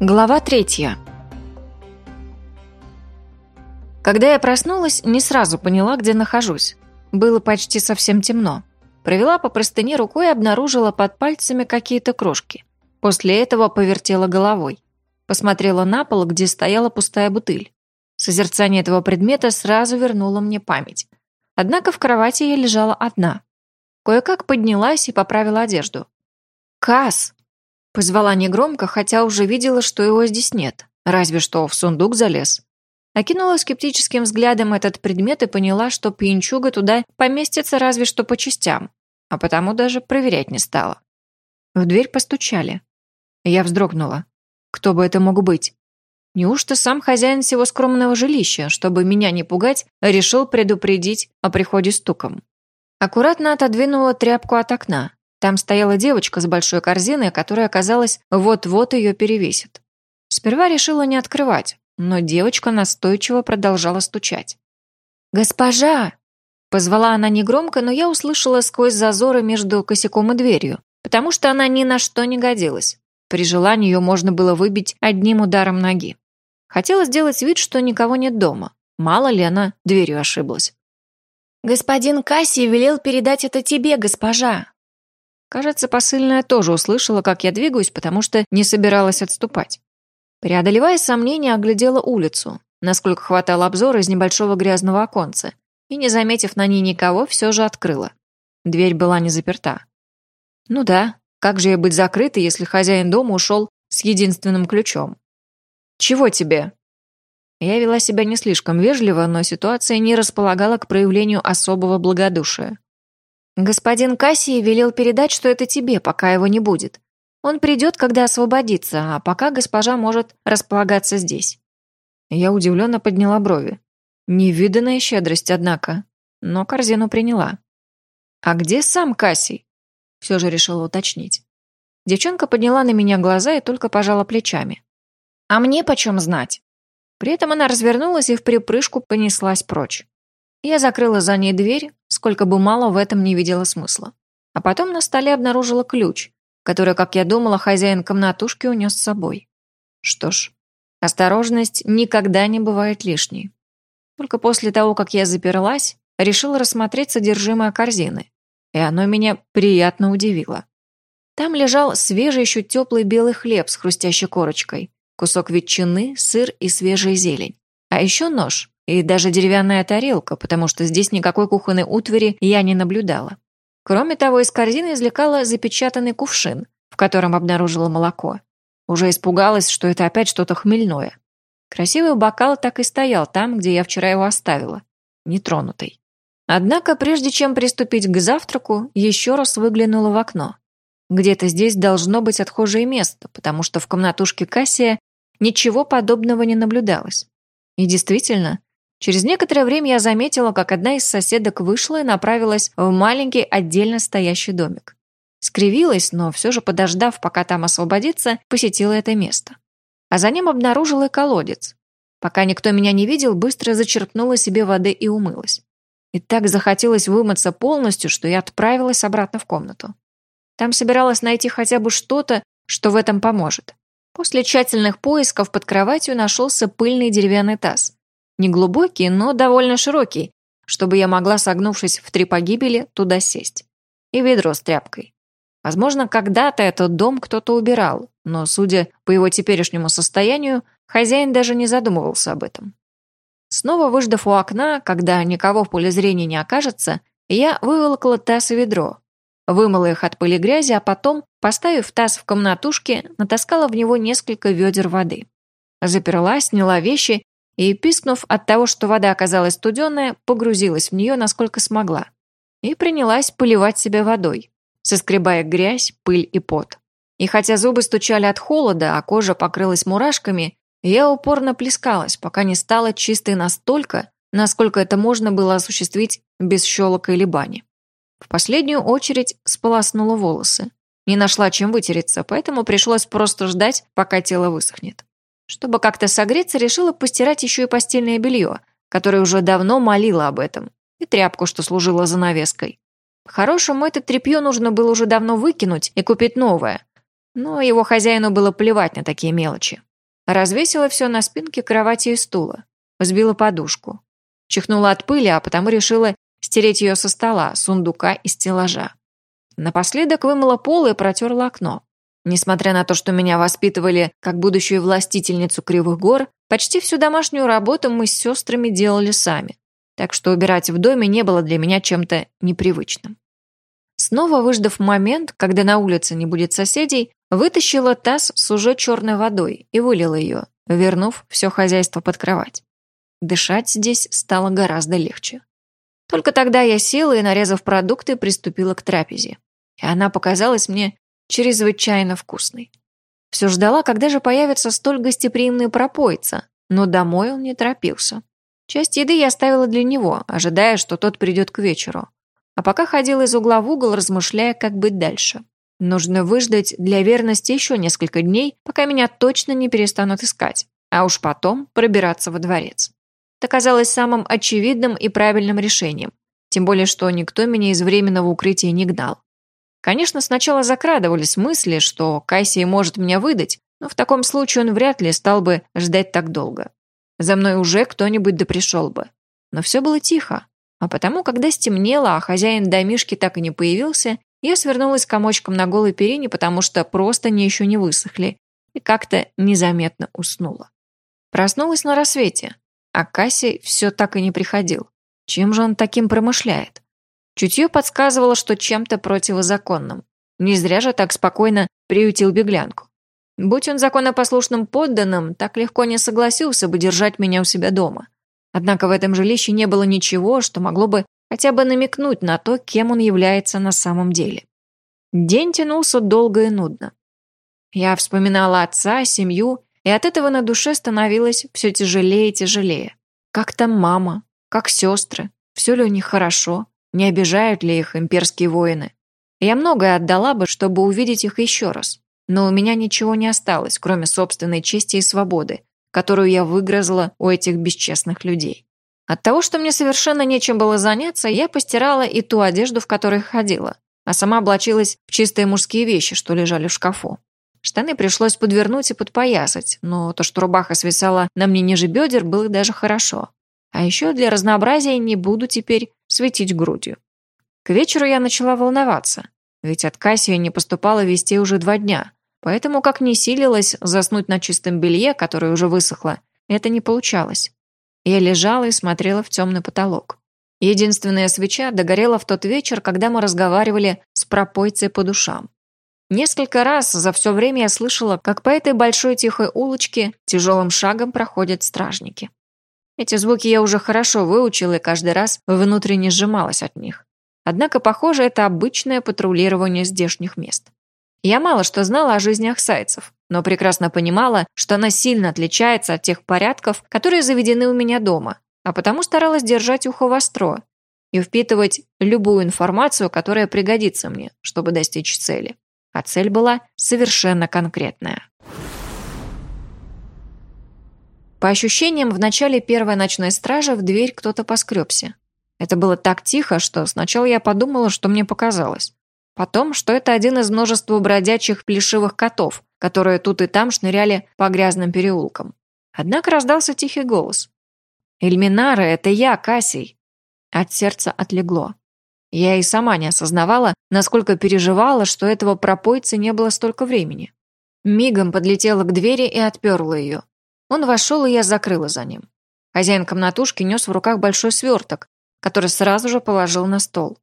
Глава третья. Когда я проснулась, не сразу поняла, где нахожусь. Было почти совсем темно. Провела по простыне рукой и обнаружила под пальцами какие-то крошки. После этого повертела головой. Посмотрела на пол, где стояла пустая бутыль. Созерцание этого предмета сразу вернуло мне память. Однако в кровати я лежала одна. Кое-как поднялась и поправила одежду. «Касс!» Позвала негромко, хотя уже видела, что его здесь нет. Разве что в сундук залез. Окинула скептическим взглядом этот предмет и поняла, что пьянчуга туда поместится разве что по частям, а потому даже проверять не стала. В дверь постучали. Я вздрогнула. Кто бы это мог быть? Неужто сам хозяин всего скромного жилища, чтобы меня не пугать, решил предупредить о приходе стуком? Аккуратно отодвинула тряпку от окна. Там стояла девочка с большой корзиной, которая, казалось, вот-вот ее перевесит. Сперва решила не открывать, но девочка настойчиво продолжала стучать. «Госпожа!» Позвала она негромко, но я услышала сквозь зазоры между косяком и дверью, потому что она ни на что не годилась. При желании ее можно было выбить одним ударом ноги. Хотела сделать вид, что никого нет дома. Мало ли она дверью ошиблась. «Господин Касси велел передать это тебе, госпожа», Кажется, посыльная тоже услышала, как я двигаюсь, потому что не собиралась отступать. Преодолевая сомнения, оглядела улицу, насколько хватало обзора из небольшого грязного оконца, и, не заметив на ней никого, все же открыла. Дверь была не заперта. Ну да, как же ей быть закрытой, если хозяин дома ушел с единственным ключом? «Чего тебе?» Я вела себя не слишком вежливо, но ситуация не располагала к проявлению особого благодушия. «Господин Кассий велел передать, что это тебе, пока его не будет. Он придет, когда освободится, а пока госпожа может располагаться здесь». Я удивленно подняла брови. Невиданная щедрость, однако. Но корзину приняла. «А где сам Кассий?» Все же решила уточнить. Девчонка подняла на меня глаза и только пожала плечами. «А мне почем знать?» При этом она развернулась и в припрыжку понеслась прочь. Я закрыла за ней дверь, сколько бы мало в этом не видела смысла. А потом на столе обнаружила ключ, который, как я думала, хозяин комнатушки унес с собой. Что ж, осторожность никогда не бывает лишней. Только после того, как я заперлась, решила рассмотреть содержимое корзины, и оно меня приятно удивило. Там лежал свежий еще теплый белый хлеб с хрустящей корочкой, кусок ветчины, сыр и свежая зелень. А еще нож, и даже деревянная тарелка, потому что здесь никакой кухонной утвари я не наблюдала. Кроме того, из корзины извлекала запечатанный кувшин, в котором обнаружила молоко. Уже испугалась, что это опять что-то хмельное. Красивый бокал так и стоял там, где я вчера его оставила, нетронутый. Однако, прежде чем приступить к завтраку, еще раз выглянула в окно. Где-то здесь должно быть отхожее место, потому что в комнатушке Кассия ничего подобного не наблюдалось. И действительно, Через некоторое время я заметила, как одна из соседок вышла и направилась в маленький отдельно стоящий домик. Скривилась, но все же подождав, пока там освободится, посетила это место. А за ним обнаружила колодец. Пока никто меня не видел, быстро зачерпнула себе воды и умылась. И так захотелось вымыться полностью, что я отправилась обратно в комнату. Там собиралась найти хотя бы что-то, что в этом поможет. После тщательных поисков под кроватью нашелся пыльный деревянный таз. Неглубокий, но довольно широкий, чтобы я могла, согнувшись в три погибели, туда сесть. И ведро с тряпкой. Возможно, когда-то этот дом кто-то убирал, но, судя по его теперешнему состоянию, хозяин даже не задумывался об этом. Снова выждав у окна, когда никого в поле зрения не окажется, я выволокла таз и ведро, вымыла их от пыли грязи, а потом, поставив таз в комнатушке, натаскала в него несколько ведер воды. Заперла, сняла вещи и, пискнув от того, что вода оказалась студеная, погрузилась в нее, насколько смогла, и принялась поливать себя водой, соскребая грязь, пыль и пот. И хотя зубы стучали от холода, а кожа покрылась мурашками, я упорно плескалась, пока не стала чистой настолько, насколько это можно было осуществить без щелока или бани. В последнюю очередь сполоснула волосы. Не нашла чем вытереться, поэтому пришлось просто ждать, пока тело высохнет. Чтобы как-то согреться, решила постирать еще и постельное белье, которое уже давно молила об этом, и тряпку, что служила занавеской. По-хорошему, это тряпье нужно было уже давно выкинуть и купить новое. Но его хозяину было плевать на такие мелочи. Развесила все на спинке кровати и стула. Взбила подушку. Чихнула от пыли, а потому решила стереть ее со стола, сундука и стеллажа. Напоследок вымыла пол и протерла окно. Несмотря на то, что меня воспитывали как будущую властительницу Кривых гор, почти всю домашнюю работу мы с сестрами делали сами. Так что убирать в доме не было для меня чем-то непривычным. Снова выждав момент, когда на улице не будет соседей, вытащила таз с уже черной водой и вылила ее, вернув все хозяйство под кровать. Дышать здесь стало гораздо легче. Только тогда я села и, нарезав продукты, приступила к трапезе. И она показалась мне чрезвычайно вкусной. Все ждала, когда же появится столь гостеприимный пропойца, но домой он не торопился. Часть еды я оставила для него, ожидая, что тот придет к вечеру. А пока ходила из угла в угол, размышляя, как быть дальше. Нужно выждать для верности еще несколько дней, пока меня точно не перестанут искать, а уж потом пробираться во дворец. Это казалось самым очевидным и правильным решением, тем более что никто меня из временного укрытия не гнал. Конечно, сначала закрадывались мысли, что Кассий может меня выдать, но в таком случае он вряд ли стал бы ждать так долго. За мной уже кто-нибудь да пришел бы. Но все было тихо. А потому, когда стемнело, а хозяин домишки так и не появился, я свернулась комочком на голой перине, потому что просто не еще не высохли, и как-то незаметно уснула. Проснулась на рассвете, а Кассий все так и не приходил. Чем же он таким промышляет? Чутье подсказывало, что чем-то противозаконным. Не зря же так спокойно приютил беглянку. Будь он законопослушным подданным, так легко не согласился бы держать меня у себя дома. Однако в этом жилище не было ничего, что могло бы хотя бы намекнуть на то, кем он является на самом деле. День тянулся долго и нудно. Я вспоминала отца, семью, и от этого на душе становилось все тяжелее и тяжелее. Как там мама? Как сестры? Все ли у них хорошо? Не обижают ли их имперские воины? Я многое отдала бы, чтобы увидеть их еще раз. Но у меня ничего не осталось, кроме собственной чести и свободы, которую я выгрызла у этих бесчестных людей. От того, что мне совершенно нечем было заняться, я постирала и ту одежду, в которой ходила, а сама облачилась в чистые мужские вещи, что лежали в шкафу. Штаны пришлось подвернуть и подпоясать, но то, что рубаха свисала на мне ниже бедер, было даже хорошо. А еще для разнообразия не буду теперь светить грудью. К вечеру я начала волноваться, ведь от Кассия не поступало вести уже два дня, поэтому как не силилась заснуть на чистом белье, которое уже высохло, это не получалось. Я лежала и смотрела в темный потолок. Единственная свеча догорела в тот вечер, когда мы разговаривали с пропойцей по душам. Несколько раз за все время я слышала, как по этой большой тихой улочке тяжелым шагом проходят стражники. Эти звуки я уже хорошо выучила и каждый раз внутренне сжималась от них. Однако, похоже, это обычное патрулирование здешних мест. Я мало что знала о жизни ахсайцев, но прекрасно понимала, что она сильно отличается от тех порядков, которые заведены у меня дома, а потому старалась держать ухо востро и впитывать любую информацию, которая пригодится мне, чтобы достичь цели. А цель была совершенно конкретная. По ощущениям, в начале первой ночной стражи в дверь кто-то поскребся. Это было так тихо, что сначала я подумала, что мне показалось. Потом, что это один из множества бродячих плешивых котов, которые тут и там шныряли по грязным переулкам. Однако раздался тихий голос. «Эльминара, это я, Кассий!» От сердца отлегло. Я и сама не осознавала, насколько переживала, что этого пропойца не было столько времени. Мигом подлетела к двери и отперла ее. Он вошел, и я закрыла за ним. Хозяин комнатушки нес в руках большой сверток, который сразу же положил на стол.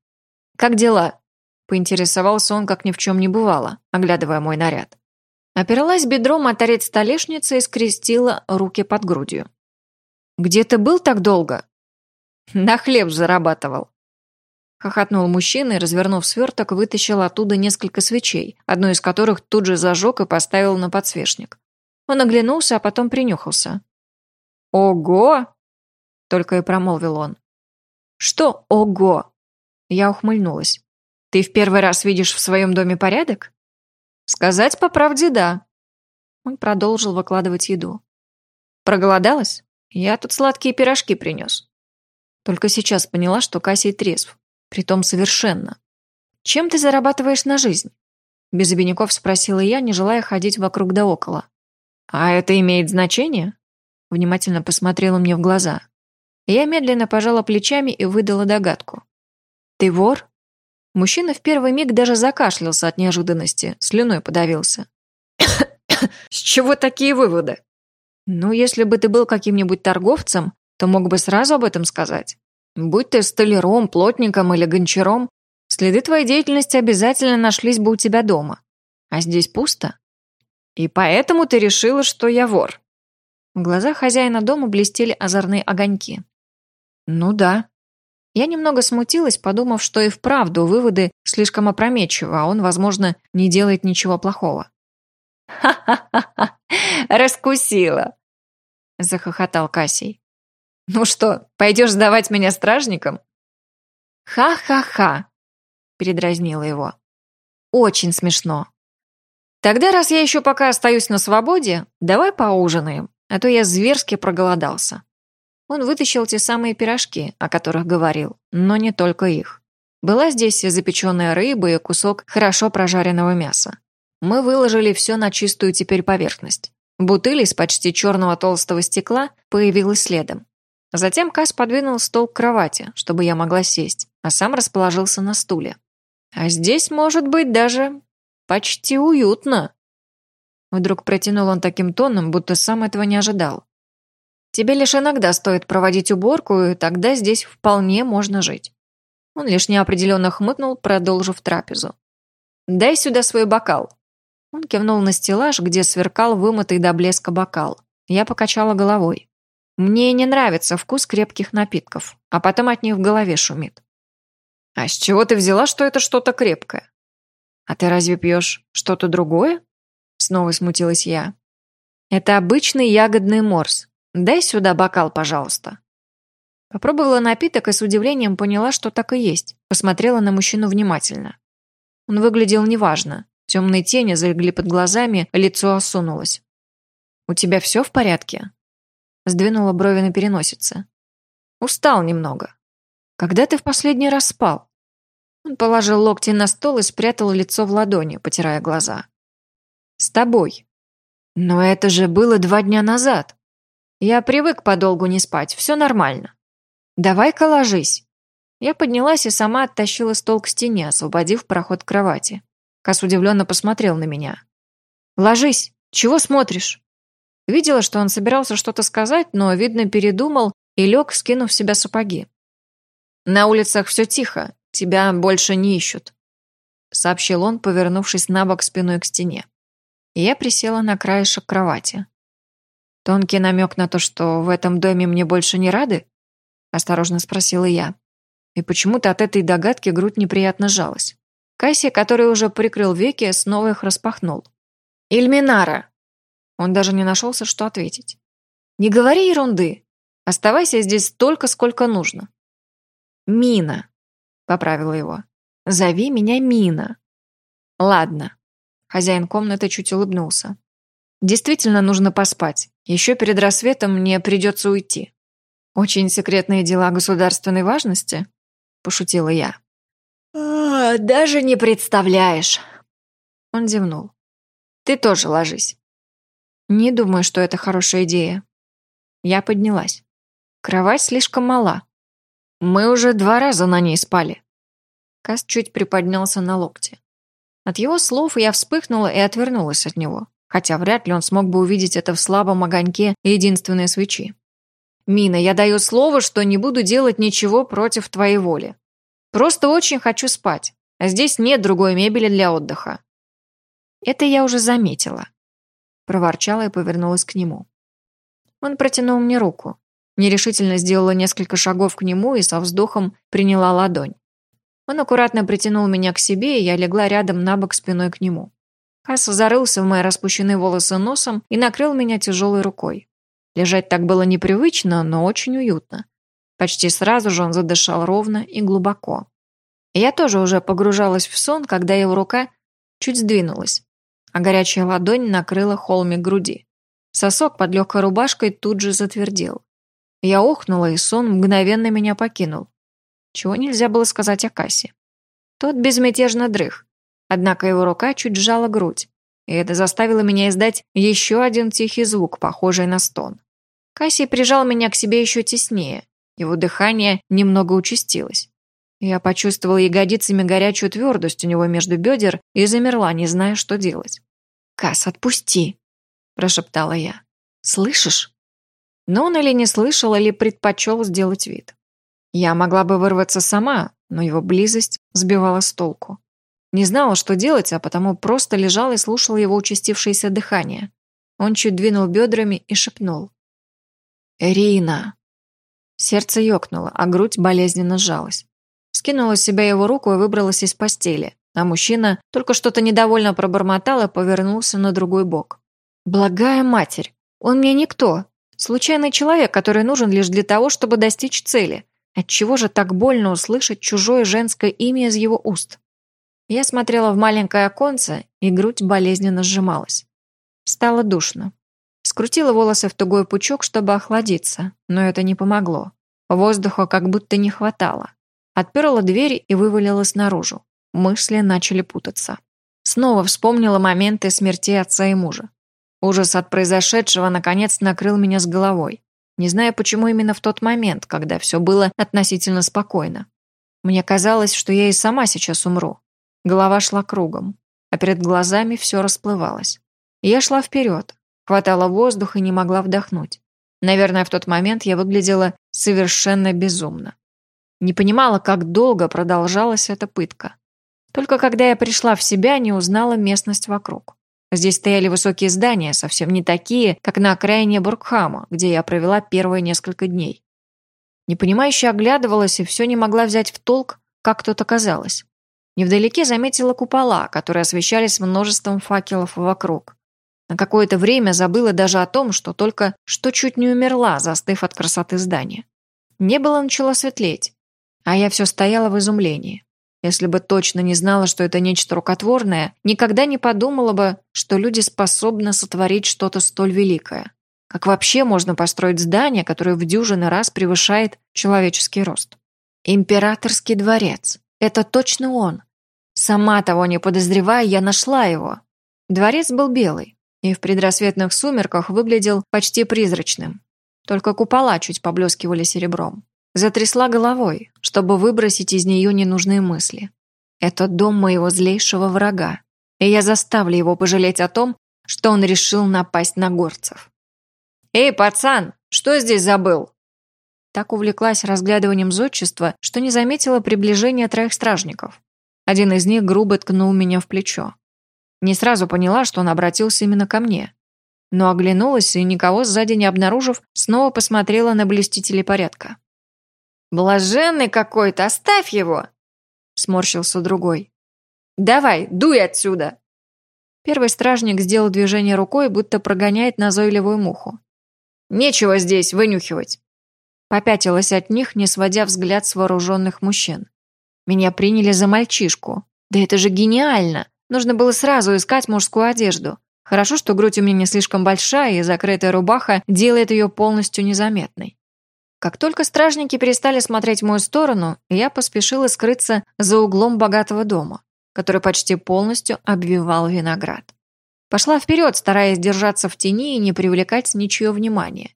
«Как дела?» – поинтересовался он, как ни в чем не бывало, оглядывая мой наряд. Опиралась бедром о торец столешницы и скрестила руки под грудью. «Где ты был так долго?» «На хлеб зарабатывал», Хохотнул мужчина и, развернув сверток, вытащил оттуда несколько свечей, одну из которых тут же зажег и поставил на подсвечник. Он оглянулся, а потом принюхался. «Ого!» — только и промолвил он. «Что «ого»?» Я ухмыльнулась. «Ты в первый раз видишь в своем доме порядок?» «Сказать по правде, да». Он продолжил выкладывать еду. «Проголодалась? Я тут сладкие пирожки принес». Только сейчас поняла, что Кассий трезв, притом совершенно. «Чем ты зарабатываешь на жизнь?» Без обиняков спросила я, не желая ходить вокруг да около. «А это имеет значение?» Внимательно посмотрела мне в глаза. Я медленно пожала плечами и выдала догадку. «Ты вор?» Мужчина в первый миг даже закашлялся от неожиданности, слюной подавился. «С чего такие выводы?» «Ну, если бы ты был каким-нибудь торговцем, то мог бы сразу об этом сказать. Будь ты столяром, плотником или гончаром, следы твоей деятельности обязательно нашлись бы у тебя дома. А здесь пусто. И поэтому ты решила, что я вор». В глазах хозяина дома блестели озорные огоньки. «Ну да». Я немного смутилась, подумав, что и вправду выводы слишком опрометчивы, а он, возможно, не делает ничего плохого. «Ха-ха-ха! Раскусила!» — захохотал Кассий. «Ну что, пойдешь сдавать меня стражникам?» «Ха-ха-ха!» — передразнила его. «Очень смешно. Тогда, раз я еще пока остаюсь на свободе, давай поужинаем, а то я зверски проголодался». Он вытащил те самые пирожки, о которых говорил, но не только их. Была здесь запеченная рыба, и кусок хорошо прожаренного мяса. Мы выложили все на чистую теперь поверхность. Бутыль из почти черного толстого стекла появилась следом. Затем Кас подвинул стол к кровати, чтобы я могла сесть, а сам расположился на стуле. А здесь, может быть, даже почти уютно. Вдруг протянул он таким тоном, будто сам этого не ожидал. Тебе лишь иногда стоит проводить уборку, и тогда здесь вполне можно жить. Он лишь неопределенно хмыкнул, продолжив трапезу. «Дай сюда свой бокал». Он кивнул на стеллаж, где сверкал вымытый до блеска бокал. Я покачала головой. Мне не нравится вкус крепких напитков, а потом от них в голове шумит. «А с чего ты взяла, что это что-то крепкое?» «А ты разве пьешь что-то другое?» Снова смутилась я. «Это обычный ягодный морс, «Дай сюда бокал, пожалуйста». Попробовала напиток и с удивлением поняла, что так и есть. Посмотрела на мужчину внимательно. Он выглядел неважно. Темные тени залегли под глазами, лицо осунулось. «У тебя все в порядке?» Сдвинула брови на переносице. «Устал немного. Когда ты в последний раз спал?» Он положил локти на стол и спрятал лицо в ладони, потирая глаза. «С тобой». «Но это же было два дня назад». Я привык подолгу не спать, все нормально. Давай-ка ложись. Я поднялась и сама оттащила стол к стене, освободив проход к кровати. Кас удивленно посмотрел на меня. «Ложись! Чего смотришь?» Видела, что он собирался что-то сказать, но, видно, передумал и лег, скинув в себя сапоги. «На улицах все тихо, тебя больше не ищут», — сообщил он, повернувшись на бок спиной к стене. я присела на краешек кровати. Тонкий намек на то, что в этом доме мне больше не рады? Осторожно спросила я. И почему-то от этой догадки грудь неприятно сжалась. Касси, который уже прикрыл веки, снова их распахнул. «Ильминара!» Он даже не нашелся, что ответить. «Не говори ерунды. Оставайся здесь столько, сколько нужно». «Мина», — поправила его. «Зови меня Мина». «Ладно». Хозяин комнаты чуть улыбнулся. «Действительно нужно поспать. Еще перед рассветом мне придется уйти. Очень секретные дела государственной важности?» – пошутила я. «А, «Даже не представляешь!» Он зевнул. «Ты тоже ложись». «Не думаю, что это хорошая идея». Я поднялась. Кровать слишком мала. Мы уже два раза на ней спали. Каст чуть приподнялся на локте. От его слов я вспыхнула и отвернулась от него хотя вряд ли он смог бы увидеть это в слабом огоньке единственной свечи. «Мина, я даю слово, что не буду делать ничего против твоей воли. Просто очень хочу спать, а здесь нет другой мебели для отдыха». «Это я уже заметила», – проворчала и повернулась к нему. Он протянул мне руку. Нерешительно сделала несколько шагов к нему и со вздохом приняла ладонь. Он аккуратно притянул меня к себе, и я легла рядом на бок спиной к нему. Касс зарылся в мои распущенные волосы носом и накрыл меня тяжелой рукой. Лежать так было непривычно, но очень уютно. Почти сразу же он задышал ровно и глубоко. я тоже уже погружалась в сон, когда его рука чуть сдвинулась, а горячая ладонь накрыла холмик груди. Сосок под легкой рубашкой тут же затвердел. Я охнула, и сон мгновенно меня покинул. Чего нельзя было сказать о Кассе. Тот безмятежно дрых, Однако его рука чуть сжала грудь, и это заставило меня издать еще один тихий звук, похожий на стон. Кассий прижал меня к себе еще теснее, его дыхание немного участилось. Я почувствовала ягодицами горячую твердость у него между бедер и замерла, не зная, что делать. «Касс, отпусти!» – прошептала я. «Слышишь?» Но он или не слышал, или предпочел сделать вид. Я могла бы вырваться сама, но его близость сбивала с толку. Не знала, что делать, а потому просто лежала и слушала его участившееся дыхание. Он чуть двинул бедрами и шепнул. «Рина!» Сердце ёкнуло, а грудь болезненно сжалась. Скинула с себя его руку и выбралась из постели, а мужчина только что-то недовольно пробормотал и повернулся на другой бок. «Благая матерь! Он мне никто! Случайный человек, который нужен лишь для того, чтобы достичь цели. Отчего же так больно услышать чужое женское имя из его уст?» Я смотрела в маленькое оконце, и грудь болезненно сжималась. Стало душно. Скрутила волосы в тугой пучок, чтобы охладиться, но это не помогло. Воздуха как будто не хватало. Отперла дверь и вывалилась наружу. Мысли начали путаться. Снова вспомнила моменты смерти отца и мужа. Ужас от произошедшего наконец накрыл меня с головой. Не знаю, почему именно в тот момент, когда все было относительно спокойно. Мне казалось, что я и сама сейчас умру. Голова шла кругом, а перед глазами все расплывалось. Я шла вперед, хватала воздуха и не могла вдохнуть. Наверное, в тот момент я выглядела совершенно безумно. Не понимала, как долго продолжалась эта пытка. Только когда я пришла в себя, не узнала местность вокруг. Здесь стояли высокие здания, совсем не такие, как на окраине Бургхама, где я провела первые несколько дней. Непонимающе оглядывалась и все не могла взять в толк, как тут оказалось. Невдалеке заметила купола, которые освещались множеством факелов вокруг. На какое-то время забыла даже о том, что только что чуть не умерла, застыв от красоты здания. Небо начало светлеть, а я все стояла в изумлении. Если бы точно не знала, что это нечто рукотворное, никогда не подумала бы, что люди способны сотворить что-то столь великое. Как вообще можно построить здание, которое в дюжины раз превышает человеческий рост? Императорский дворец. Это точно он. Сама того не подозревая, я нашла его. Дворец был белый и в предрассветных сумерках выглядел почти призрачным. Только купола чуть поблескивали серебром. Затрясла головой, чтобы выбросить из нее ненужные мысли. Это дом моего злейшего врага, и я заставлю его пожалеть о том, что он решил напасть на горцев. «Эй, пацан, что здесь забыл?» Так увлеклась разглядыванием зодчества, что не заметила приближения троих стражников. Один из них грубо ткнул меня в плечо. Не сразу поняла, что он обратился именно ко мне. Но оглянулась и, никого сзади не обнаружив, снова посмотрела на блюстителей порядка. «Блаженный какой-то, оставь его!» Сморщился другой. «Давай, дуй отсюда!» Первый стражник сделал движение рукой, будто прогоняет назойливую муху. «Нечего здесь вынюхивать!» Попятилась от них, не сводя взгляд с вооруженных мужчин. Меня приняли за мальчишку. Да это же гениально! Нужно было сразу искать мужскую одежду. Хорошо, что грудь у меня не слишком большая, и закрытая рубаха делает ее полностью незаметной. Как только стражники перестали смотреть в мою сторону, я поспешила скрыться за углом богатого дома, который почти полностью обвивал виноград. Пошла вперед, стараясь держаться в тени и не привлекать ничье внимания.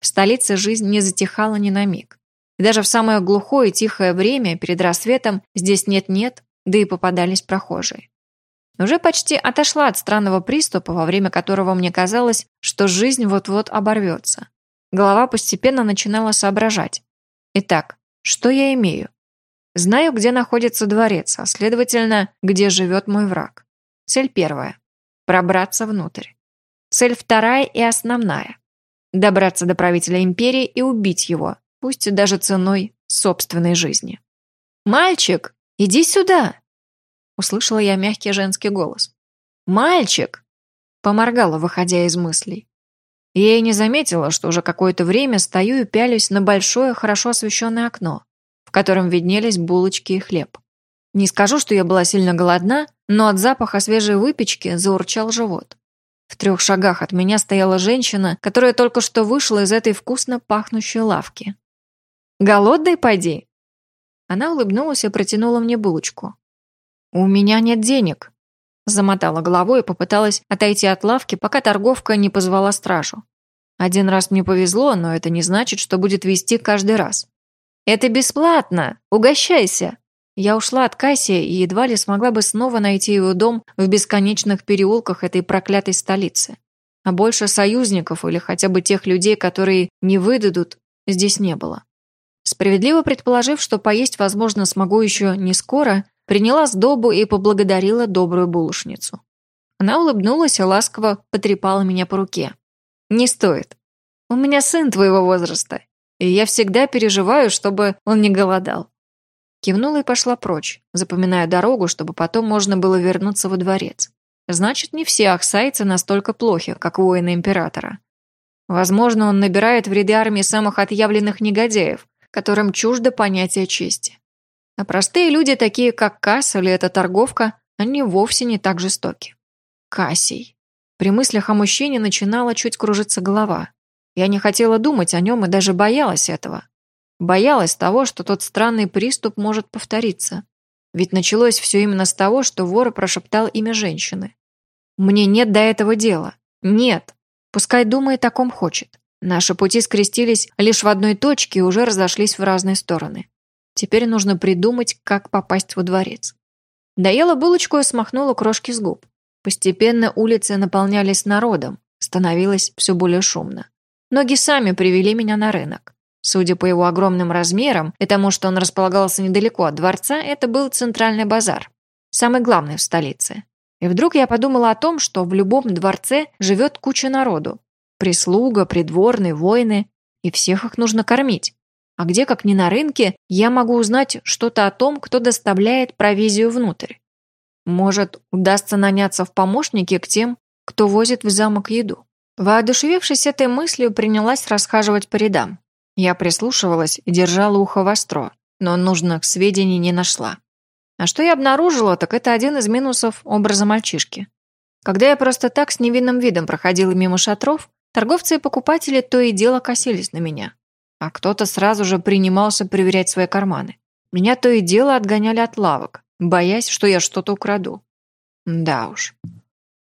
В столице жизнь не затихала ни на миг. И даже в самое глухое и тихое время, перед рассветом, здесь нет-нет, да и попадались прохожие. Уже почти отошла от странного приступа, во время которого мне казалось, что жизнь вот-вот оборвется. Голова постепенно начинала соображать. Итак, что я имею? Знаю, где находится дворец, а следовательно, где живет мой враг. Цель первая – пробраться внутрь. Цель вторая и основная – добраться до правителя империи и убить его, пусть даже ценой собственной жизни. «Мальчик, иди сюда!» Услышала я мягкий женский голос. «Мальчик!» Поморгала, выходя из мыслей. Я и не заметила, что уже какое-то время стою и пялюсь на большое, хорошо освещенное окно, в котором виднелись булочки и хлеб. Не скажу, что я была сильно голодна, но от запаха свежей выпечки заурчал живот. В трех шагах от меня стояла женщина, которая только что вышла из этой вкусно пахнущей лавки. «Голодный, пойди!» Она улыбнулась и протянула мне булочку. «У меня нет денег», – замотала головой и попыталась отойти от лавки, пока торговка не позвала стражу. Один раз мне повезло, но это не значит, что будет вести каждый раз. «Это бесплатно! Угощайся!» Я ушла от Кассия и едва ли смогла бы снова найти его дом в бесконечных переулках этой проклятой столицы. А больше союзников или хотя бы тех людей, которые не выдадут, здесь не было. Справедливо предположив, что поесть, возможно, смогу еще не скоро, приняла сдобу и поблагодарила добрую булочницу. Она улыбнулась и ласково потрепала меня по руке. «Не стоит. У меня сын твоего возраста, и я всегда переживаю, чтобы он не голодал». Кивнула и пошла прочь, запоминая дорогу, чтобы потом можно было вернуться во дворец. Значит, не все ахсайцы настолько плохи, как воины императора. Возможно, он набирает в ряды армии самых отъявленных негодяев, которым чуждо понятие чести. А простые люди, такие как Касс или эта торговка, они вовсе не так жестоки. Кассий. При мыслях о мужчине начинала чуть кружиться голова. Я не хотела думать о нем и даже боялась этого. Боялась того, что тот странный приступ может повториться. Ведь началось все именно с того, что вор прошептал имя женщины. Мне нет до этого дела. Нет. Пускай думает, о ком хочет. Наши пути скрестились лишь в одной точке и уже разошлись в разные стороны. Теперь нужно придумать, как попасть во дворец. Доела булочку и смахнула крошки с губ. Постепенно улицы наполнялись народом, становилось все более шумно. Ноги сами привели меня на рынок. Судя по его огромным размерам и тому, что он располагался недалеко от дворца, это был центральный базар, самый главный в столице. И вдруг я подумала о том, что в любом дворце живет куча народу. Прислуга, придворные, воины, и всех их нужно кормить. А где, как ни на рынке, я могу узнать что-то о том, кто доставляет провизию внутрь. Может, удастся наняться в помощники к тем, кто возит в замок еду. Воодушевившись этой мыслью, принялась расхаживать по рядам. Я прислушивалась и держала ухо востро, но нужных сведений не нашла. А что я обнаружила, так это один из минусов образа мальчишки. Когда я просто так с невинным видом проходила мимо шатров, торговцы и покупатели то и дело косились на меня. А кто-то сразу же принимался проверять свои карманы. Меня то и дело отгоняли от лавок, боясь, что я что-то украду. Да уж.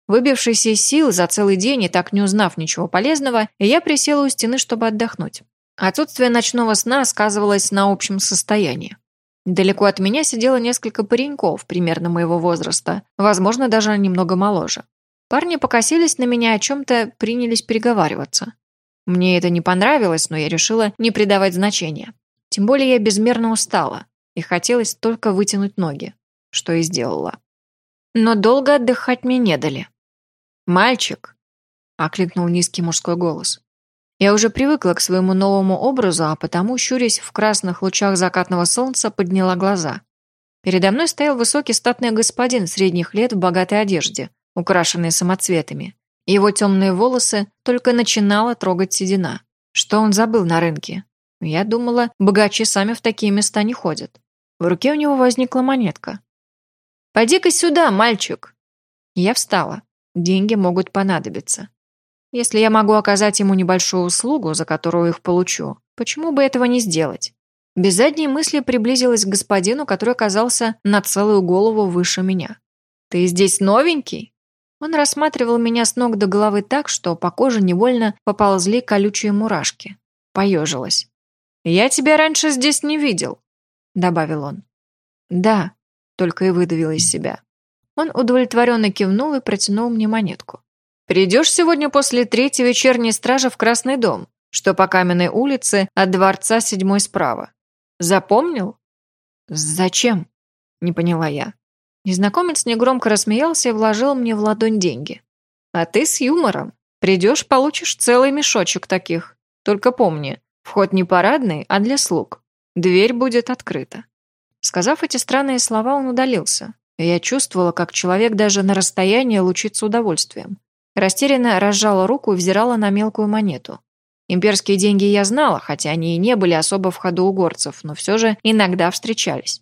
Выбившись из сил за целый день и так не узнав ничего полезного, я присела у стены, чтобы отдохнуть. Отсутствие ночного сна сказывалось на общем состоянии. Далеко от меня сидело несколько пареньков примерно моего возраста, возможно, даже немного моложе. Парни покосились на меня о чем-то принялись переговариваться. Мне это не понравилось, но я решила не придавать значения. Тем более я безмерно устала, и хотелось только вытянуть ноги, что и сделала. Но долго отдыхать мне не дали. «Мальчик!» — окликнул низкий мужской голос. Я уже привыкла к своему новому образу, а потому, щурясь в красных лучах закатного солнца, подняла глаза. Передо мной стоял высокий статный господин средних лет в богатой одежде, украшенной самоцветами. Его темные волосы только начинала трогать седина. Что он забыл на рынке? Я думала, богачи сами в такие места не ходят. В руке у него возникла монетка. «Пойди-ка сюда, мальчик!» Я встала. Деньги могут понадобиться. Если я могу оказать ему небольшую услугу, за которую их получу, почему бы этого не сделать? Без задней мысли приблизилась к господину, который оказался на целую голову выше меня. «Ты здесь новенький?» Он рассматривал меня с ног до головы так, что по коже невольно поползли колючие мурашки. Поежилась. «Я тебя раньше здесь не видел», — добавил он. «Да», — только и выдавил из себя. Он удовлетворенно кивнул и протянул мне монетку. «Придешь сегодня после третьей вечерней стражи в Красный дом, что по каменной улице от дворца седьмой справа. Запомнил?» «Зачем?» – не поняла я. Незнакомец негромко рассмеялся и вложил мне в ладонь деньги. «А ты с юмором. Придешь, получишь целый мешочек таких. Только помни, вход не парадный, а для слуг. Дверь будет открыта». Сказав эти странные слова, он удалился, я чувствовала, как человек даже на расстоянии лучится удовольствием. Растерянно разжала руку и взирала на мелкую монету. Имперские деньги я знала, хотя они и не были особо в ходу у горцев, но все же иногда встречались.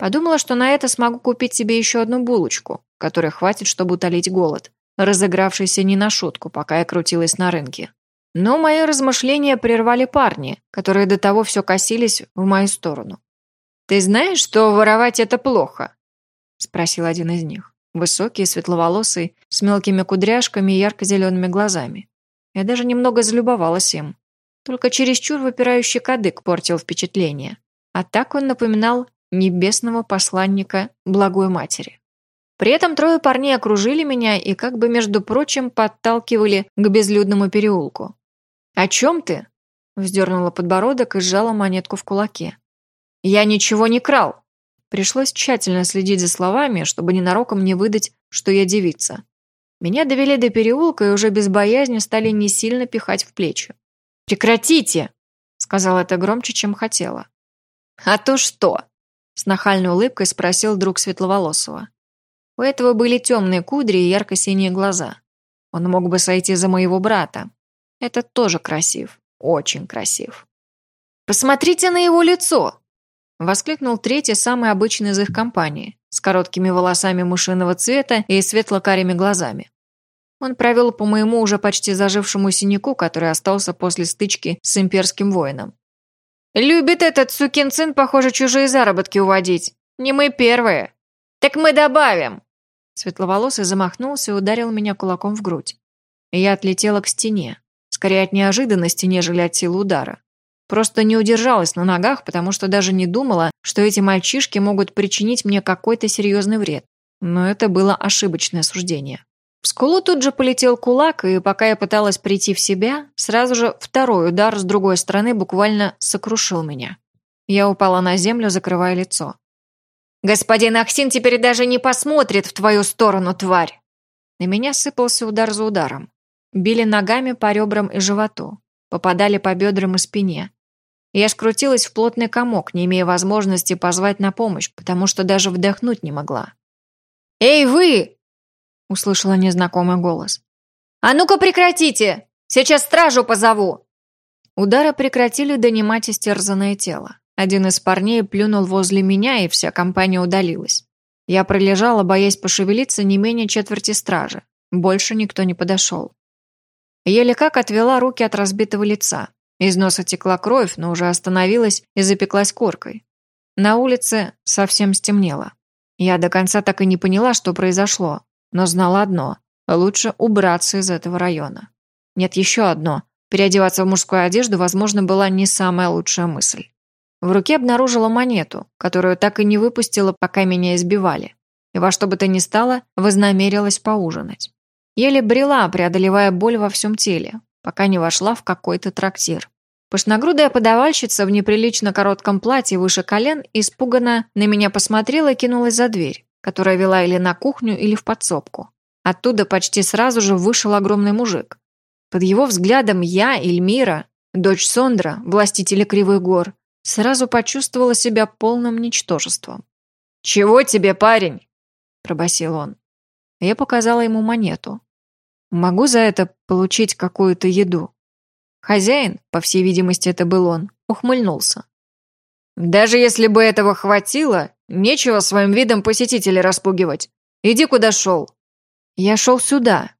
Подумала, что на это смогу купить себе еще одну булочку, которой хватит, чтобы утолить голод, разыгравшийся не на шутку, пока я крутилась на рынке. Но мои размышления прервали парни, которые до того все косились в мою сторону. «Ты знаешь, что воровать это плохо?» спросил один из них. Высокий, светловолосый, с мелкими кудряшками и ярко-зелеными глазами. Я даже немного залюбовалась им. Только чересчур выпирающий кадык портил впечатление. А так он напоминал небесного посланника благой матери. При этом трое парней окружили меня и как бы, между прочим, подталкивали к безлюдному переулку. «О чем ты?» – вздернула подбородок и сжала монетку в кулаке. «Я ничего не крал!» Пришлось тщательно следить за словами, чтобы ненароком не выдать, что я девица. Меня довели до переулка и уже без боязни стали не сильно пихать в плечи. «Прекратите!» – сказала это громче, чем хотела. «А то что?» – с нахальной улыбкой спросил друг Светловолосого. У этого были темные кудри и ярко-синие глаза. Он мог бы сойти за моего брата. Этот тоже красив, очень красив. «Посмотрите на его лицо!» Воскликнул третий, самый обычный из их компании, с короткими волосами мышиного цвета и светло-карими глазами. Он провел по моему уже почти зажившему синяку, который остался после стычки с имперским воином. «Любит этот сукин сын, похоже, чужие заработки уводить. Не мы первые. Так мы добавим!» Светловолосый замахнулся и ударил меня кулаком в грудь. Я отлетела к стене, скорее от неожиданности, нежели от силы удара. Просто не удержалась на ногах, потому что даже не думала, что эти мальчишки могут причинить мне какой-то серьезный вред. Но это было ошибочное суждение. В скулу тут же полетел кулак, и пока я пыталась прийти в себя, сразу же второй удар с другой стороны буквально сокрушил меня. Я упала на землю, закрывая лицо. «Господин Ахсин теперь даже не посмотрит в твою сторону, тварь!» На меня сыпался удар за ударом. Били ногами по ребрам и животу, попадали по бедрам и спине. Я скрутилась в плотный комок, не имея возможности позвать на помощь, потому что даже вдохнуть не могла. «Эй, вы!» — услышала незнакомый голос. «А ну-ка прекратите! Сейчас стражу позову!» Удары прекратили донимать истерзанное тело. Один из парней плюнул возле меня, и вся компания удалилась. Я пролежала, боясь пошевелиться, не менее четверти стражи. Больше никто не подошел. Еле как отвела руки от разбитого лица. Из носа текла кровь, но уже остановилась и запеклась коркой. На улице совсем стемнело. Я до конца так и не поняла, что произошло, но знала одно – лучше убраться из этого района. Нет, еще одно – переодеваться в мужскую одежду, возможно, была не самая лучшая мысль. В руке обнаружила монету, которую так и не выпустила, пока меня избивали. И во что бы то ни стало, вознамерилась поужинать. Еле брела, преодолевая боль во всем теле, пока не вошла в какой-то трактир. Пышногрудая подавальщица в неприлично коротком платье выше колен испуганно на меня посмотрела и кинулась за дверь, которая вела или на кухню, или в подсобку. Оттуда почти сразу же вышел огромный мужик. Под его взглядом я, Эльмира, дочь Сондра, властителя Кривых гор, сразу почувствовала себя полным ничтожеством. «Чего тебе, парень?» – пробасил он. Я показала ему монету. Могу за это получить какую-то еду. Хозяин, по всей видимости, это был он, ухмыльнулся. Даже если бы этого хватило, нечего своим видом посетителей распугивать. Иди куда шел. Я шел сюда.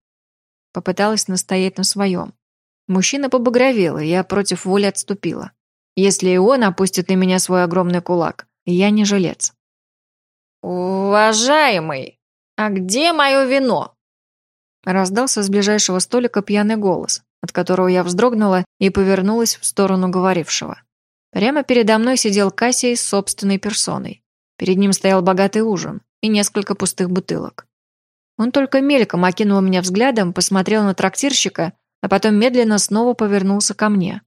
Попыталась настоять на своем. Мужчина побагровел, и я против воли отступила. Если и он опустит на меня свой огромный кулак, я не жилец. «Уважаемый, а где мое вино?» Раздался с ближайшего столика пьяный голос, от которого я вздрогнула и повернулась в сторону говорившего. Прямо передо мной сидел Кассий с собственной персоной. Перед ним стоял богатый ужин и несколько пустых бутылок. Он только мельком окинул меня взглядом, посмотрел на трактирщика, а потом медленно снова повернулся ко мне.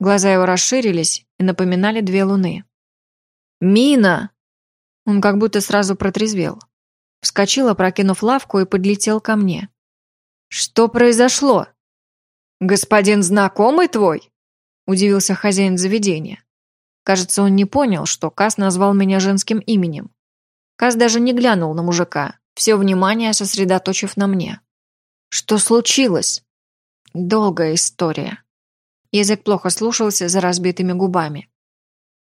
Глаза его расширились и напоминали две луны. «Мина!» Он как будто сразу протрезвел. Вскочил, опрокинув лавку, и подлетел ко мне. «Что произошло?» «Господин знакомый твой?» – удивился хозяин заведения. Кажется, он не понял, что Кас назвал меня женским именем. Кас даже не глянул на мужика, все внимание сосредоточив на мне. «Что случилось?» «Долгая история». Язык плохо слушался за разбитыми губами.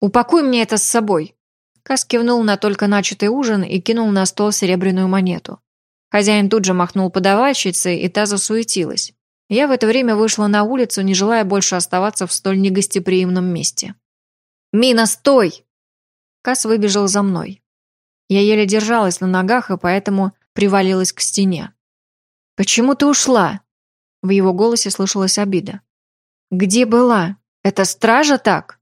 «Упакуй мне это с собой!» Кас кивнул на только начатый ужин и кинул на стол серебряную монету. Хозяин тут же махнул подавальщицей, и та засуетилась. Я в это время вышла на улицу, не желая больше оставаться в столь негостеприимном месте. «Мина, стой!» Кас выбежал за мной. Я еле держалась на ногах и поэтому привалилась к стене. «Почему ты ушла?» В его голосе слышалась обида. «Где была? Это стража так?»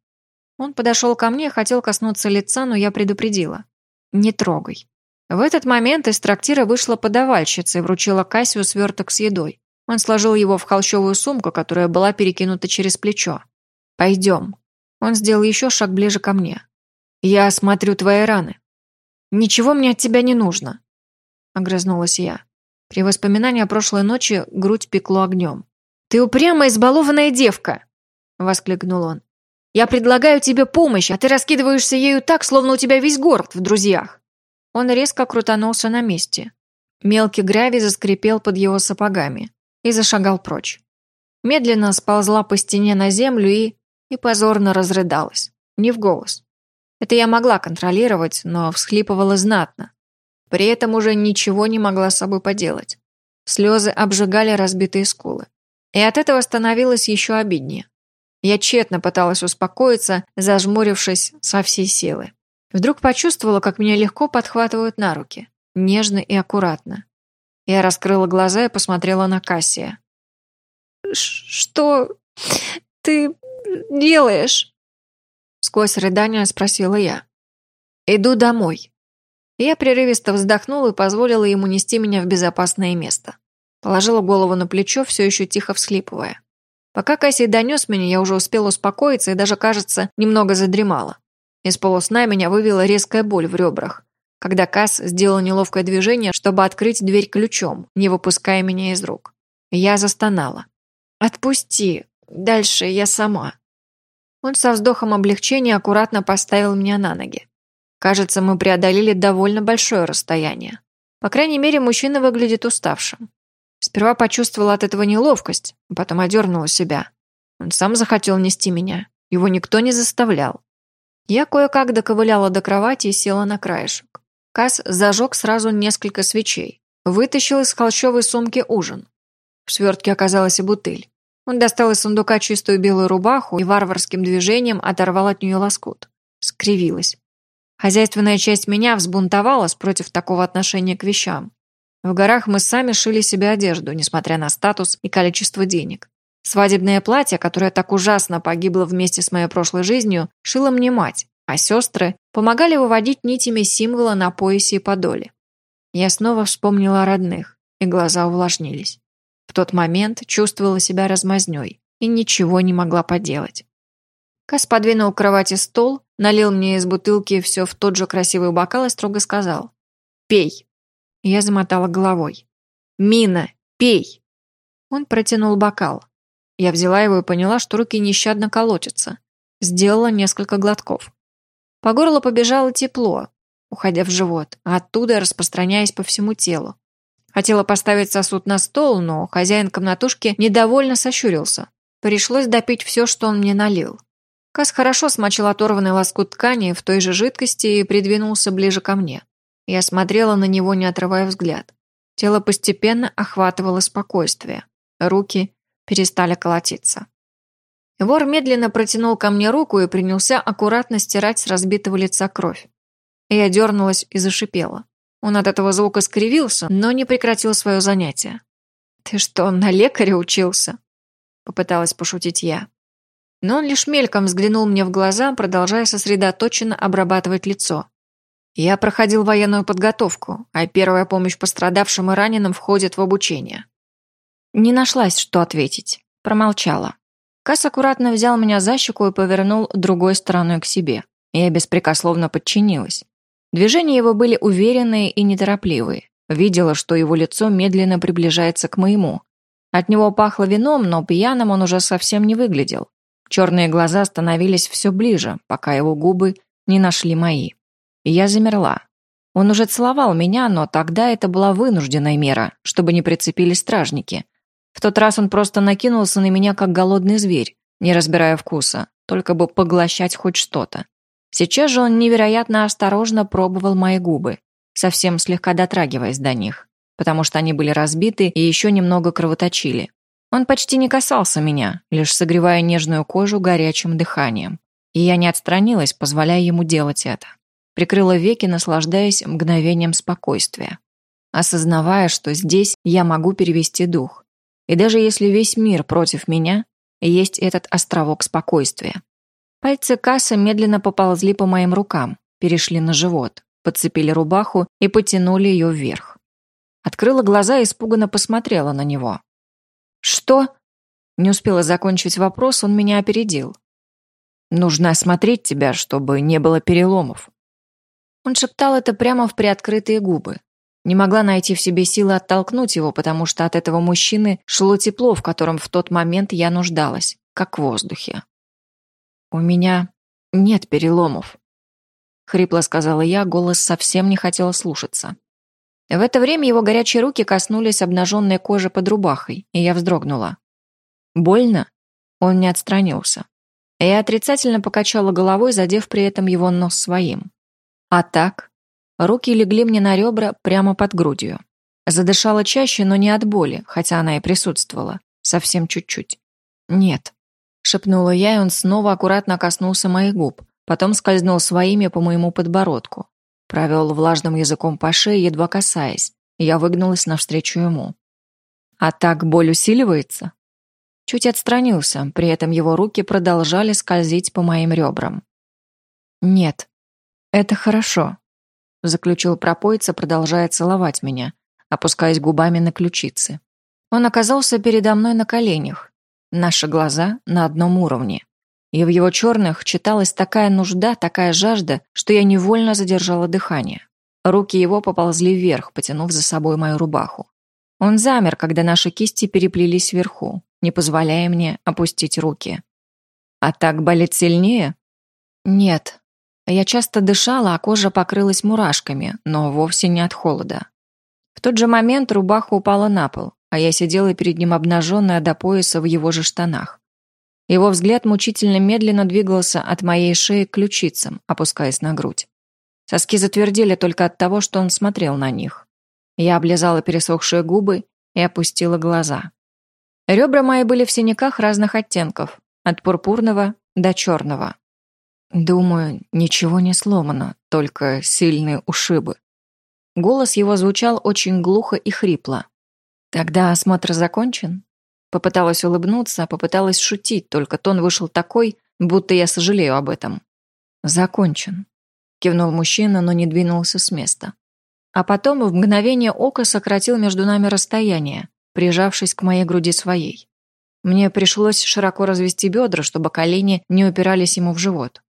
Он подошел ко мне, хотел коснуться лица, но я предупредила. «Не трогай». В этот момент из трактира вышла подавальщица и вручила Кассию сверток с едой. Он сложил его в холщовую сумку, которая была перекинута через плечо. «Пойдем». Он сделал еще шаг ближе ко мне. «Я осмотрю твои раны». «Ничего мне от тебя не нужно», — огрызнулась я. При воспоминании о прошлой ночи грудь пекло огнем. «Ты упрямая избалованная девка!» — воскликнул он. «Я предлагаю тебе помощь, а ты раскидываешься ею так, словно у тебя весь город в друзьях». Он резко крутанулся на месте. Мелкий гравий заскрипел под его сапогами и зашагал прочь. Медленно сползла по стене на землю и... и позорно разрыдалась. Не в голос. Это я могла контролировать, но всхлипывала знатно. При этом уже ничего не могла с собой поделать. Слезы обжигали разбитые скулы. И от этого становилось еще обиднее. Я тщетно пыталась успокоиться, зажмурившись со всей силы. Вдруг почувствовала, как меня легко подхватывают на руки, нежно и аккуратно. Я раскрыла глаза и посмотрела на Кассия. «Что ты делаешь?» Сквозь рыдания спросила я. «Иду домой». Я прерывисто вздохнула и позволила ему нести меня в безопасное место. Положила голову на плечо, все еще тихо всхлипывая. Пока Кассий донес меня, я уже успела успокоиться и даже, кажется, немного задремала. Из полусна меня вывела резкая боль в ребрах, когда Касс сделал неловкое движение, чтобы открыть дверь ключом, не выпуская меня из рук. Я застонала. «Отпусти. Дальше я сама». Он со вздохом облегчения аккуратно поставил меня на ноги. Кажется, мы преодолели довольно большое расстояние. По крайней мере, мужчина выглядит уставшим. Сперва почувствовала от этого неловкость, а потом одернула себя. Он сам захотел нести меня. Его никто не заставлял. Я кое-как доковыляла до кровати и села на краешек. Кас зажег сразу несколько свечей. Вытащил из холщовой сумки ужин. В свертке оказалась и бутыль. Он достал из сундука чистую белую рубаху и варварским движением оторвал от нее лоскут. Скривилась. Хозяйственная часть меня взбунтовалась против такого отношения к вещам. В горах мы сами шили себе одежду, несмотря на статус и количество денег. Свадебное платье, которое так ужасно погибло вместе с моей прошлой жизнью, шила мне мать, а сестры помогали выводить нитями символа на поясе и подоле. Я снова вспомнила о родных, и глаза увлажнились. В тот момент чувствовала себя размазнёй и ничего не могла поделать. Кас подвинул к кровати стол, налил мне из бутылки все в тот же красивый бокал и строго сказал «Пей». Я замотала головой. «Мина, пей!» Он протянул бокал. Я взяла его и поняла, что руки нещадно колотятся. Сделала несколько глотков. По горлу побежало тепло, уходя в живот, а оттуда распространяясь по всему телу. Хотела поставить сосуд на стол, но хозяин комнатушки недовольно сощурился. Пришлось допить все, что он мне налил. Кас хорошо смочил оторванный лоскут ткани в той же жидкости и придвинулся ближе ко мне. Я смотрела на него, не отрывая взгляд. Тело постепенно охватывало спокойствие. Руки перестали колотиться. Вор медленно протянул ко мне руку и принялся аккуратно стирать с разбитого лица кровь. Я дернулась и зашипела. Он от этого звука скривился, но не прекратил свое занятие. «Ты что, на лекаря учился?» Попыталась пошутить я. Но он лишь мельком взглянул мне в глаза, продолжая сосредоточенно обрабатывать лицо. Я проходил военную подготовку, а первая помощь пострадавшим и раненым входит в обучение. Не нашлась, что ответить. Промолчала. Кас аккуратно взял меня за щеку и повернул другой стороной к себе. Я беспрекословно подчинилась. Движения его были уверенные и неторопливые. Видела, что его лицо медленно приближается к моему. От него пахло вином, но пьяным он уже совсем не выглядел. Черные глаза становились все ближе, пока его губы не нашли мои. Я замерла. Он уже целовал меня, но тогда это была вынужденная мера, чтобы не прицепились стражники. В тот раз он просто накинулся на меня, как голодный зверь, не разбирая вкуса, только бы поглощать хоть что-то. Сейчас же он невероятно осторожно пробовал мои губы, совсем слегка дотрагиваясь до них, потому что они были разбиты и еще немного кровоточили. Он почти не касался меня, лишь согревая нежную кожу горячим дыханием. И я не отстранилась, позволяя ему делать это. прикрыла веки, наслаждаясь мгновением спокойствия, осознавая, что здесь я могу перевести дух. И даже если весь мир против меня, есть этот островок спокойствия. Пальцы Касса медленно поползли по моим рукам, перешли на живот, подцепили рубаху и потянули ее вверх. Открыла глаза и испуганно посмотрела на него. «Что?» Не успела закончить вопрос, он меня опередил. «Нужно осмотреть тебя, чтобы не было переломов». Он шептал это прямо в приоткрытые губы. Не могла найти в себе силы оттолкнуть его, потому что от этого мужчины шло тепло, в котором в тот момент я нуждалась, как в воздухе. «У меня нет переломов», — хрипло сказала я, голос совсем не хотел слушаться. В это время его горячие руки коснулись обнаженной кожи под рубахой, и я вздрогнула. «Больно?» Он не отстранился. Я отрицательно покачала головой, задев при этом его нос своим. А так? Руки легли мне на ребра прямо под грудью. Задышала чаще, но не от боли, хотя она и присутствовала. Совсем чуть-чуть. «Нет», — шепнула я, и он снова аккуратно коснулся моих губ, потом скользнул своими по моему подбородку. Провел влажным языком по шее, едва касаясь. Я выгнулась навстречу ему. «А так боль усиливается?» Чуть отстранился, при этом его руки продолжали скользить по моим ребрам. «Нет, это хорошо», — заключил пропойца, продолжая целовать меня, опускаясь губами на ключицы. Он оказался передо мной на коленях, наши глаза на одном уровне. И в его черных читалась такая нужда, такая жажда, что я невольно задержала дыхание. Руки его поползли вверх, потянув за собой мою рубаху. Он замер, когда наши кисти переплелись вверху не позволяя мне опустить руки. «А так болит сильнее?» «Нет». Я часто дышала, а кожа покрылась мурашками, но вовсе не от холода. В тот же момент рубаха упала на пол, а я сидела перед ним обнаженная до пояса в его же штанах. Его взгляд мучительно медленно двигался от моей шеи к ключицам, опускаясь на грудь. Соски затвердели только от того, что он смотрел на них. Я облизала пересохшие губы и опустила глаза. Ребра мои были в синяках разных оттенков, от пурпурного до черного. Думаю, ничего не сломано, только сильные ушибы. Голос его звучал очень глухо и хрипло. Тогда осмотр закончен? Попыталась улыбнуться, попыталась шутить, только тон вышел такой, будто я сожалею об этом. Закончен. Кивнул мужчина, но не двинулся с места. А потом в мгновение ока сократил между нами расстояние, прижавшись к моей груди своей. Мне пришлось широко развести бедра, чтобы колени не упирались ему в живот.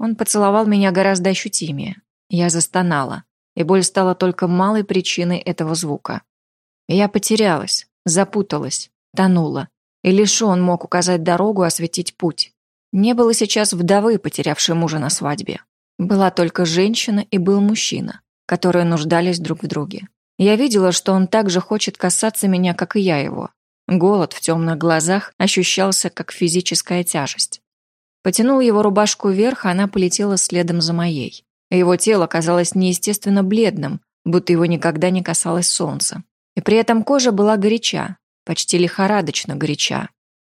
Он поцеловал меня гораздо ощутимее. Я застонала, и боль стала только малой причиной этого звука. Я потерялась, запуталась, тонула, и лишь он мог указать дорогу, осветить путь. Не было сейчас вдовы, потерявшей мужа на свадьбе. Была только женщина и был мужчина, которые нуждались друг в друге. Я видела, что он так же хочет касаться меня, как и я его. Голод в темных глазах ощущался, как физическая тяжесть. Потянул его рубашку вверх, а она полетела следом за моей. Его тело казалось неестественно бледным, будто его никогда не касалось солнца. И при этом кожа была горяча, почти лихорадочно горяча.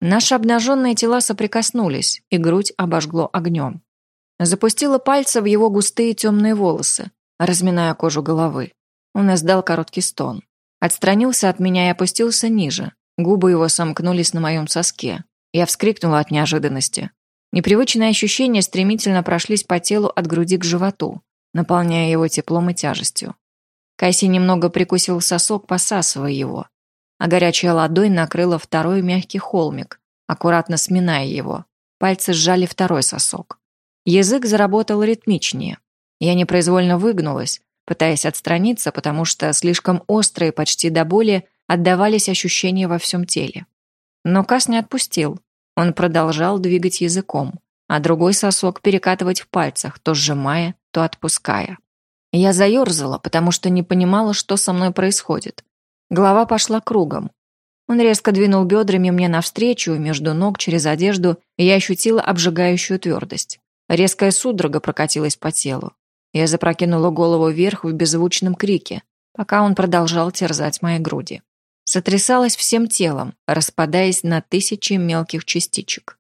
Наши обнаженные тела соприкоснулись, и грудь обожгло огнем. Запустила пальцы в его густые темные волосы, разминая кожу головы. Он издал короткий стон. Отстранился от меня и опустился ниже. Губы его сомкнулись на моем соске. Я вскрикнула от неожиданности. Непривычные ощущения стремительно прошлись по телу от груди к животу, наполняя его теплом и тяжестью. Кайси немного прикусил сосок, посасывая его, а горячая ладонь накрыла второй мягкий холмик, аккуратно сминая его. Пальцы сжали второй сосок. Язык заработал ритмичнее. Я непроизвольно выгнулась, пытаясь отстраниться, потому что слишком острые, почти до боли, отдавались ощущения во всем теле. Но Кас не отпустил. Он продолжал двигать языком, а другой сосок перекатывать в пальцах, то сжимая, то отпуская. Я заерзала, потому что не понимала, что со мной происходит. Голова пошла кругом. Он резко двинул бедрами мне навстречу, между ног, через одежду, и я ощутила обжигающую твердость. Резкая судорога прокатилась по телу. Я запрокинула голову вверх в беззвучном крике, пока он продолжал терзать мои груди. Сотрясалась всем телом, распадаясь на тысячи мелких частичек.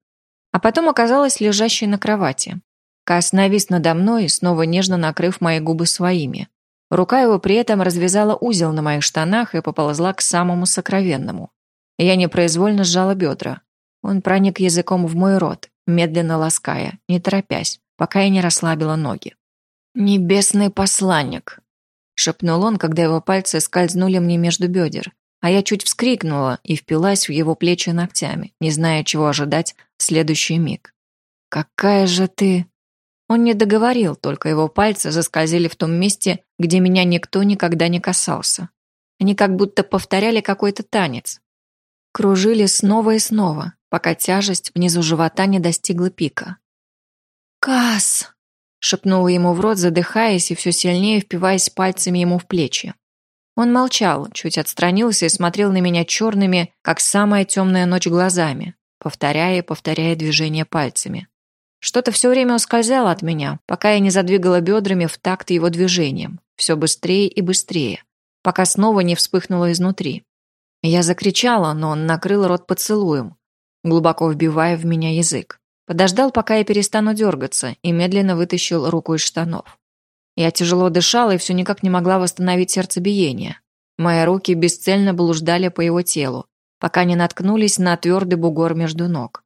А потом оказалась лежащей на кровати. Кас навис надо мной, снова нежно накрыв мои губы своими. Рука его при этом развязала узел на моих штанах и поползла к самому сокровенному. Я непроизвольно сжала бедра. Он проник языком в мой рот, медленно лаская, не торопясь, пока я не расслабила ноги. «Небесный посланник!» — шепнул он, когда его пальцы скользнули мне между бедер, а я чуть вскрикнула и впилась в его плечи ногтями, не зная, чего ожидать в следующий миг. «Какая же ты...» Он не договорил, только его пальцы заскользили в том месте, где меня никто никогда не касался. Они как будто повторяли какой-то танец. Кружили снова и снова, пока тяжесть внизу живота не достигла пика. «Касс!» — шепнула ему в рот, задыхаясь и все сильнее впиваясь пальцами ему в плечи. Он молчал, чуть отстранился и смотрел на меня черными, как самая темная ночь глазами, повторяя и повторяя движения пальцами. Что-то все время ускользало от меня, пока я не задвигала бедрами в такт его движением, все быстрее и быстрее, пока снова не вспыхнуло изнутри. Я закричала, но он накрыл рот поцелуем, глубоко вбивая в меня язык. Подождал, пока я перестану дергаться, и медленно вытащил руку из штанов. Я тяжело дышала и все никак не могла восстановить сердцебиение. Мои руки бесцельно блуждали по его телу, пока не наткнулись на твердый бугор между ног.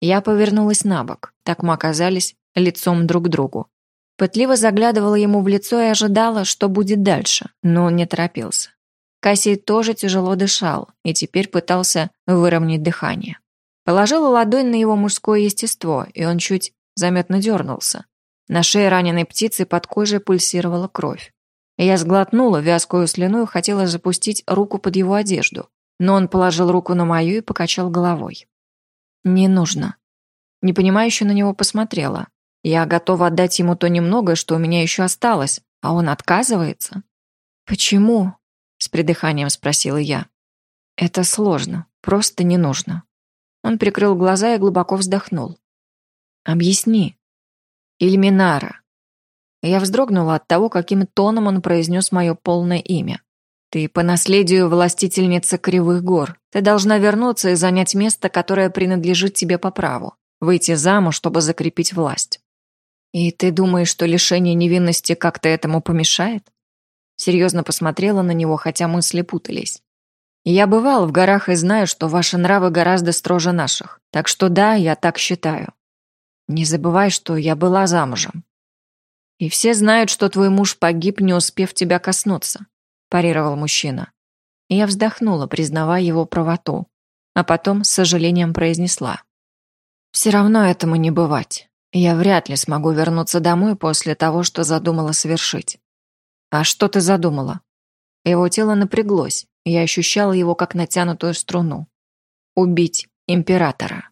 Я повернулась на бок, так мы оказались лицом друг к другу. Пытливо заглядывала ему в лицо и ожидала, что будет дальше, но он не торопился. Кассий тоже тяжело дышал и теперь пытался выровнять дыхание. Положила ладонь на его мужское естество, и он чуть заметно дернулся, на шее раненой птицы под кожей пульсировала кровь. Я сглотнула вязкую слюну и хотела запустить руку под его одежду, но он положил руку на мою и покачал головой. «Не нужно». Непонимающе на него посмотрела. Я готова отдать ему то немногое, что у меня еще осталось, а он отказывается. «Почему?» — с придыханием спросила я. «Это сложно, просто не нужно». Он прикрыл глаза и глубоко вздохнул. «Объясни», Ильминара. Я вздрогнула от того, каким тоном он произнес мое полное имя. Ты по наследию властительница Кривых гор. Ты должна вернуться и занять место, которое принадлежит тебе по праву. Выйти замуж, чтобы закрепить власть. И ты думаешь, что лишение невинности как-то этому помешает? Серьезно посмотрела на него, хотя мысли путались. Я бывал в горах и знаю, что ваши нравы гораздо строже наших. Так что да, я так считаю. Не забывай, что я была замужем. И все знают, что твой муж погиб, не успев тебя коснуться, парировал мужчина. Я вздохнула, признавая его правоту, а потом с сожалением произнесла. Все равно этому не бывать. Я вряд ли смогу вернуться домой после того, что задумала совершить. А что ты задумала? Его тело напряглось, я ощущала его как натянутую струну. Убить императора.